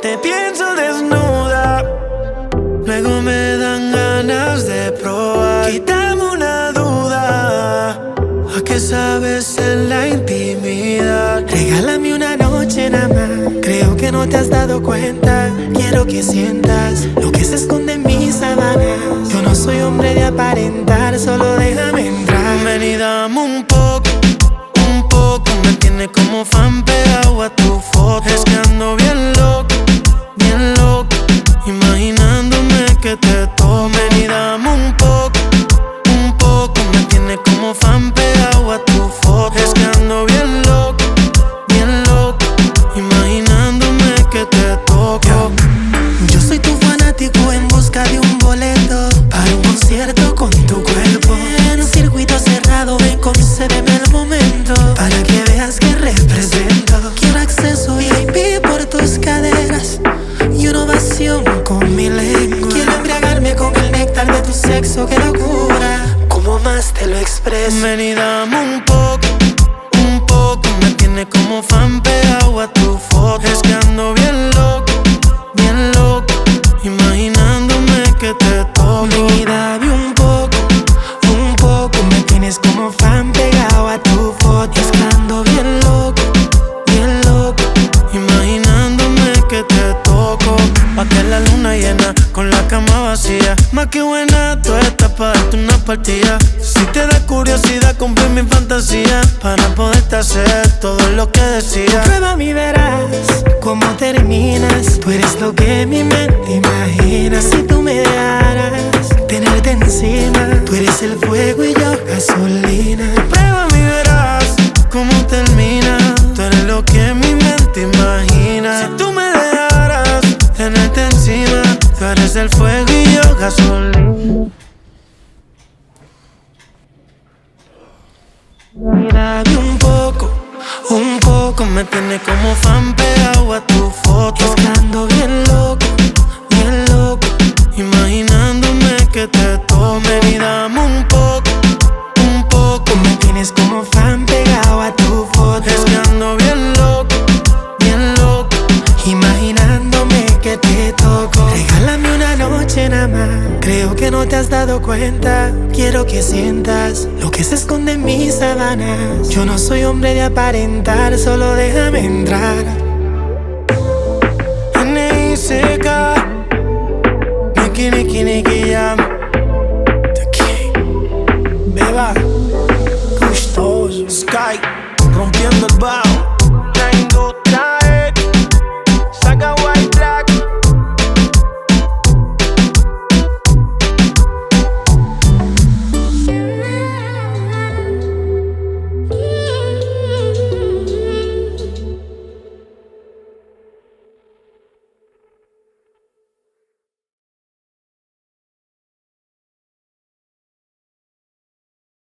Te pienso desnuda, luego me dan ganas de probar. Quítame una duda, ¿a qué sabes en la intimidad? Regálame una noche nada más. Creo que no te has dado cuenta. Quiero que sientas lo que se esconde en mis sábanas. Yo no soy hombre de aparentar, solo déjame entrar. Ven y dame un poco, un poco. Me tiene como fan pegado a tu de un boleto para un concierto con tu cuerpo. En un circuito cerrado, ven, concédeme el momento para que veas que represento. Quiero acceso VIP por tus caderas y una ovación con mi lengua. Quiero embriagarme con el néctar de tu sexo, qué locura. ¿Cómo más te lo expreso? Ven y dame un poco, con la cama vacía. Más que buena, tú estás para darte una partida. Si te da curiosidad, cumplir mi fantasía. Para poderte hacer todo lo que decía. Prueba mi verás cómo terminas. Tú eres lo que mi mente imagina. Si tú me dejaras tenerte encima, tú eres el fuego y yo gasolina. Prueba el fuego y yo gasolina. Dame un poco, un poco. Me tiene como fan pegado a tu foto. Es que ando bien loco, bien loco. Imaginándome que te tome y dame un poco, un poco. Me tienes como fan pegado a tu foto. Es no te has dado cuenta. Quiero que sientas lo que se esconde en mis sábanas. Yo no soy hombre de aparentar, solo déjame entrar. Niki, niki, niki, jam.